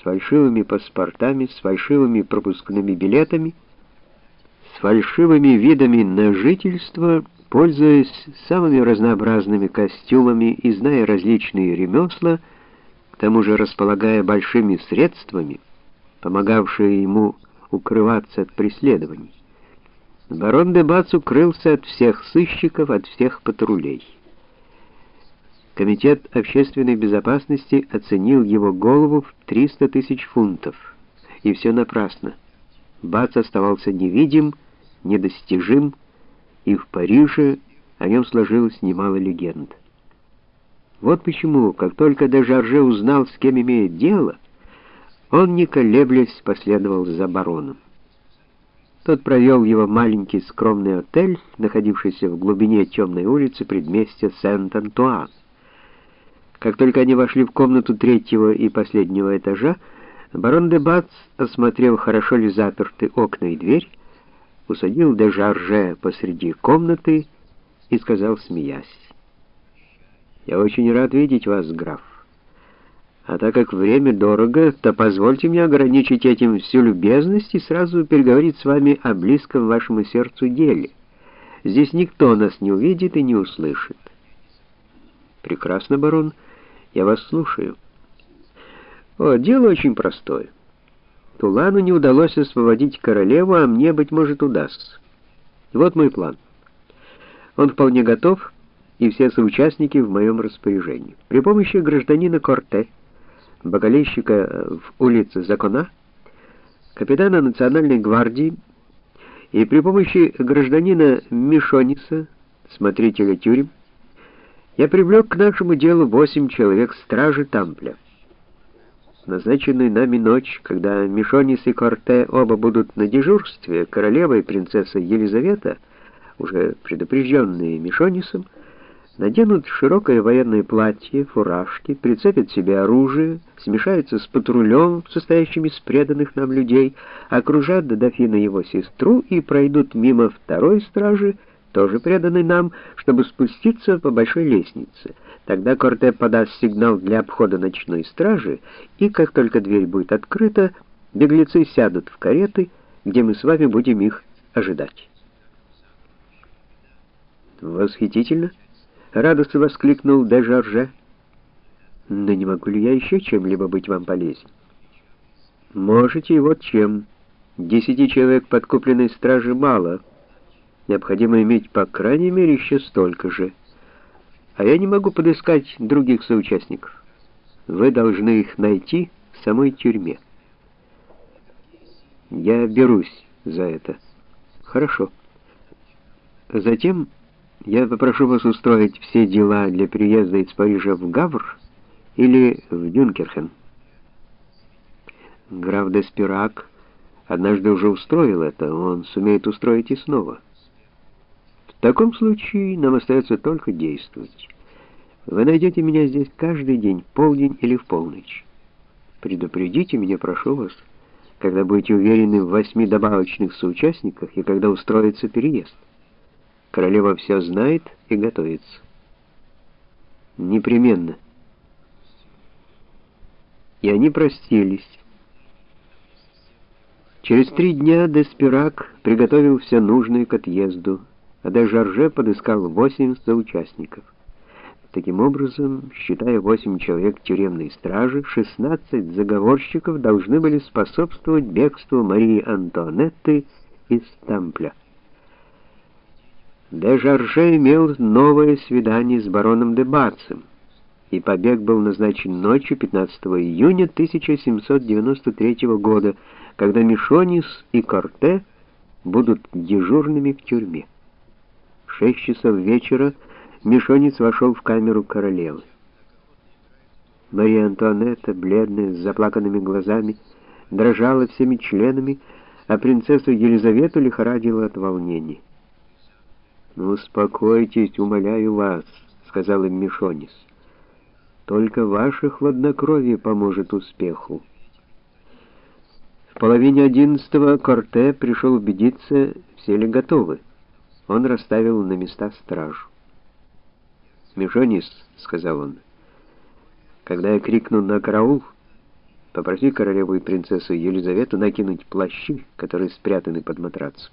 с фальшивыми паспортами, с фальшивыми пропускными билетами, с фальшивыми видами на жительство, пользуясь самыми разнообразными костюмами и зная различные ремесла, к тому же располагая большими средствами, помогавшие ему укрываться от преследований. Барон де Бац укрылся от всех сыщиков, от всех патрулей. Комитет общественной безопасности оценил его голову в 300 тысяч фунтов. И все напрасно. Бац оставался невидим, недостижим, и в Париже о нем сложилось немало легенд. Вот почему, как только Дежарже узнал, с кем имеет дело, он, не колеблясь, последовал за бароном. Тот провел его в маленький скромный отель, находившийся в глубине темной улицы предместья Сент-Антуан. Как только они вошли в комнату третьего и последнего этажа, барон де Бац, осмотрев, хорошо ли заперты окна и дверь, усадил де Жарже посреди комнаты и сказал, смеясь, «Я очень рад видеть вас, граф. А так как время дорого, то позвольте мне ограничить этим всю любезность и сразу переговорить с вами о близком вашему сердцу деле. Здесь никто нас не увидит и не услышит». «Прекрасно, барон, я вас слушаю». «О, дело очень простое». Тулану не удалось освободить королеву, а мне, быть может, удастся. Вот мой план. Он вполне готов, и все соучастники в моем распоряжении. При помощи гражданина Корте, бокалейщика в улице Закона, капитана национальной гвардии и при помощи гражданина Мишониса, смотрителя тюрем, я привлек к нашему делу восемь человек стражи Тампля. Назначенную нами ночь, когда Мишонис и Корте оба будут на дежурстве, королева и принцесса Елизавета, уже предупрежденные Мишонисом, наденут широкое военное платье, фуражки, прицепят себе оружие, смешаются с патрулем, состоящим из преданных нам людей, окружат до дофина его сестру и пройдут мимо второй стражи, тоже преданной нам, чтобы спуститься по большой лестнице — Тогда Корте подаст сигнал для обхода ночной стражи, и как только дверь будет открыта, беглецы сядут в кареты, где мы с вами будем их ожидать. Восхитительно, радостно воскликнул Дежарже. Но не могу ли я еще чем-либо быть вам полезен? Можете, и вот чем. Десяти человек подкупленной стражи мало. Необходимо иметь по крайней мере еще столько же а я не могу подыскать других соучастников. Вы должны их найти в самой тюрьме. Я берусь за это. Хорошо. Затем я попрошу вас устроить все дела для переезда из Парижа в Гавр или в Дюнкерхен. Граф де Спирак однажды уже устроил это, он сумеет устроить и снова. В таком случае нам остается только действовать. Вы найдете меня здесь каждый день, полдень или в полночь. Предупредите меня, прошу вас, когда будете уверены в восьми добавочных соучастниках и когда устроится переезд. Королева все знает и готовится. Непременно. И они простились. Через три дня Деспирак приготовил все нужное к отъезду, а де Жарже подыскал восемь соучастников. Таким образом, считая восемь человек тюремной стражи, 16 заговорщиков должны были способствовать бегству Марии Антуанетты из Тампля. Де Жарже имел новое свидание с бароном де Бацем, и побег был назначен ночью 15 июня 1793 года, когда Мишонис и Корте будут дежурными в тюрьме. Шесть часов вечера Мишонец вошел в камеру королевы. Мария Антуанетта, бледная, с заплаканными глазами, дрожала всеми членами, а принцессу Елизавету лихорадила от волнения. «Ну, успокойтесь, умоляю вас», — сказал им Мишонис. «Только ваше хладнокровие поможет успеху». В половине одиннадцатого Корте пришел убедиться, все ли готовы. Он расставил на места стражу. «Межонис», — сказал он, — «когда я крикну на караул, Попроси королеву и принцессу Елизавету накинуть плащи, которые спрятаны под матрацем.